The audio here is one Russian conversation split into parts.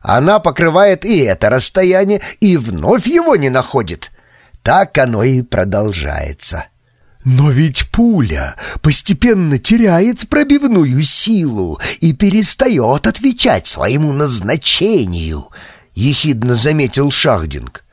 Она покрывает и это расстояние, и вновь его не находит. Так оно и продолжается. Но ведь пуля постепенно теряет пробивную силу и перестает отвечать своему назначению, — ехидно заметил Шахдинг.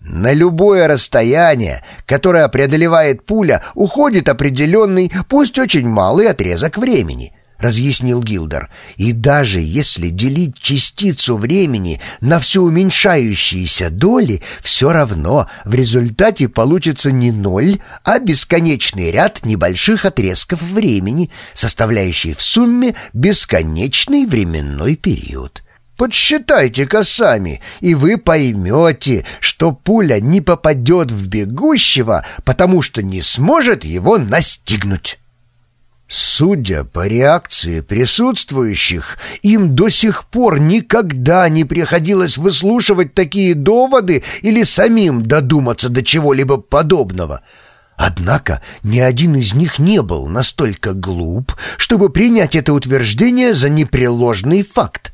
На любое расстояние, которое преодолевает пуля, уходит определенный, пусть очень малый отрезок времени —— разъяснил Гилдер. «И даже если делить частицу времени на все уменьшающиеся доли, все равно в результате получится не ноль, а бесконечный ряд небольших отрезков времени, составляющий в сумме бесконечный временной период». Подсчитайте-ка сами, и вы поймете, что пуля не попадет в бегущего, потому что не сможет его настигнуть. Судя по реакции присутствующих, им до сих пор никогда не приходилось выслушивать такие доводы или самим додуматься до чего-либо подобного. Однако ни один из них не был настолько глуп, чтобы принять это утверждение за непреложный факт.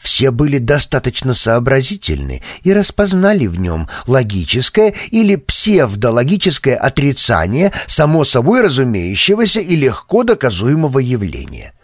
Все были достаточно сообразительны и распознали в нем логическое или псевдологическое отрицание само собой разумеющегося и легко доказуемого явления.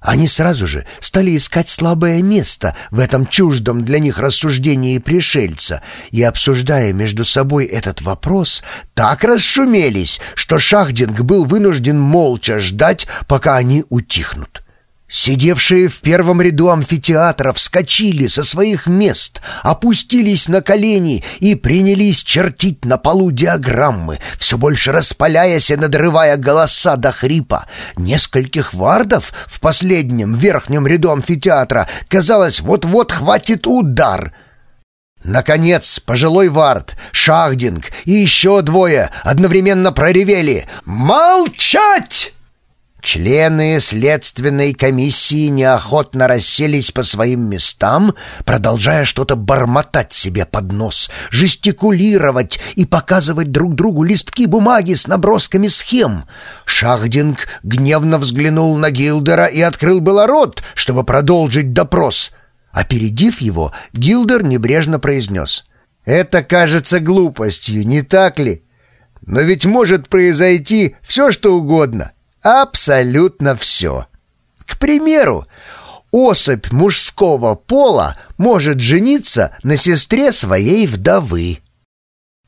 Они сразу же стали искать слабое место в этом чуждом для них рассуждении пришельца и, обсуждая между собой этот вопрос, так расшумелись, что Шахдинг был вынужден молча ждать, пока они утихнут. Сидевшие в первом ряду амфитеатра вскочили со своих мест, опустились на колени и принялись чертить на полу диаграммы, все больше распаляясь и надрывая голоса до хрипа. Нескольких вардов в последнем верхнем ряду амфитеатра, казалось, вот-вот хватит удар — Наконец, пожилой вард, Шахдинг и еще двое одновременно проревели «Молчать!» Члены следственной комиссии неохотно расселись по своим местам, продолжая что-то бормотать себе под нос, жестикулировать и показывать друг другу листки бумаги с набросками схем. Шахдинг гневно взглянул на Гилдера и открыл было рот, чтобы продолжить допрос. Опередив его, Гилдер небрежно произнес. «Это кажется глупостью, не так ли? Но ведь может произойти все, что угодно». Абсолютно все. К примеру, особь мужского пола может жениться на сестре своей вдовы.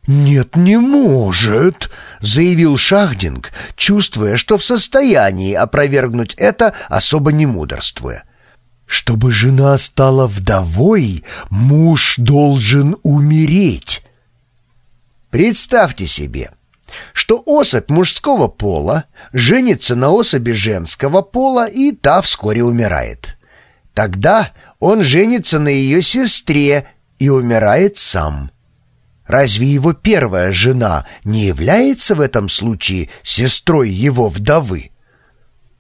«Нет, не может», — заявил Шахдинг, чувствуя, что в состоянии опровергнуть это, особо не мудрствуя. «Чтобы жена стала вдовой, муж должен умереть». Представьте себе, что особь мужского пола женится на особи женского пола, и та вскоре умирает. Тогда он женится на ее сестре и умирает сам. Разве его первая жена не является в этом случае сестрой его вдовы?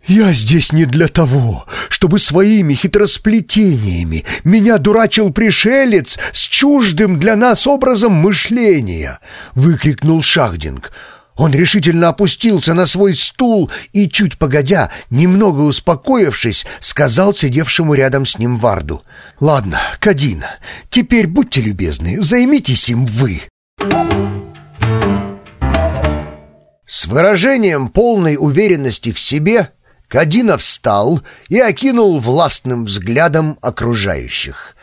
«Я здесь не для того, чтобы своими хитросплетениями меня дурачил пришелец с чуждым для нас образом мышления!» — выкрикнул Шахдинг. Он решительно опустился на свой стул и, чуть погодя, немного успокоившись, сказал сидевшему рядом с ним Варду. «Ладно, Кадина, теперь будьте любезны, займитесь им вы». С выражением полной уверенности в себе Кадина встал и окинул властным взглядом окружающих.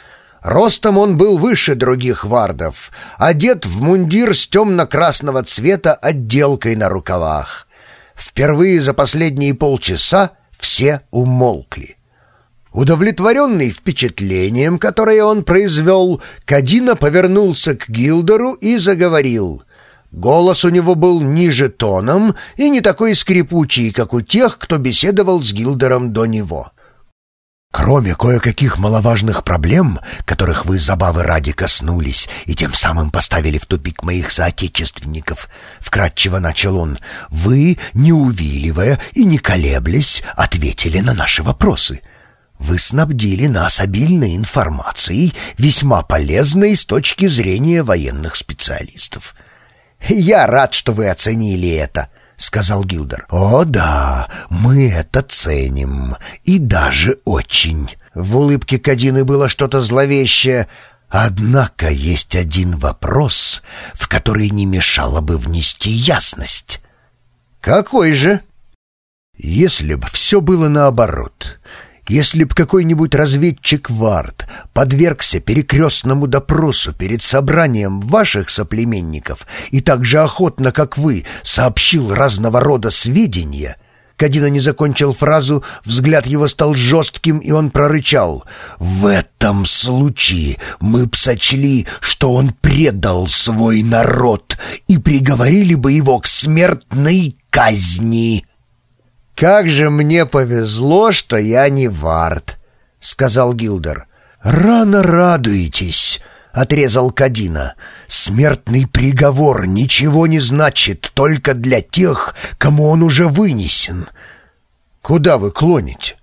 Ростом он был выше других вардов, одет в мундир с темно-красного цвета отделкой на рукавах. Впервые за последние полчаса все умолкли. Удовлетворенный впечатлением, которое он произвел, Кадина повернулся к Гилдеру и заговорил — Голос у него был ниже тоном и не такой скрипучий, как у тех, кто беседовал с Гилдером до него. «Кроме кое-каких маловажных проблем, которых вы забавы ради коснулись и тем самым поставили в тупик моих соотечественников», — вкратчиво начал он, — «вы, не увиливая и не колеблясь, ответили на наши вопросы». Вы снабдили нас обильной информацией, весьма полезной с точки зрения военных специалистов. «Я рад, что вы оценили это», — сказал Гилдер. «О да, мы это ценим, и даже очень», — В улыбке Кадины было что-то зловещее. Однако есть один вопрос, в который не мешало бы внести ясность. «Какой же?» «Если б все было наоборот, если б какой-нибудь разведчик Вард подвергся перекрестному допросу перед собранием ваших соплеменников и так же охотно, как вы, сообщил разного рода сведения, Кадина не закончил фразу, взгляд его стал жестким, и он прорычал. «В этом случае мы б сочли, что он предал свой народ и приговорили бы его к смертной казни». «Как же мне повезло, что я не Вард», — сказал Гилдер. «Рано радуетесь», — отрезал Кадина. «Смертный приговор ничего не значит только для тех, кому он уже вынесен». «Куда вы клоните?»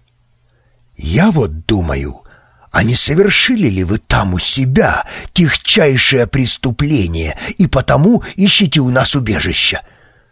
«Я вот думаю, а не совершили ли вы там у себя тихчайшее преступление и потому ищете у нас убежища?»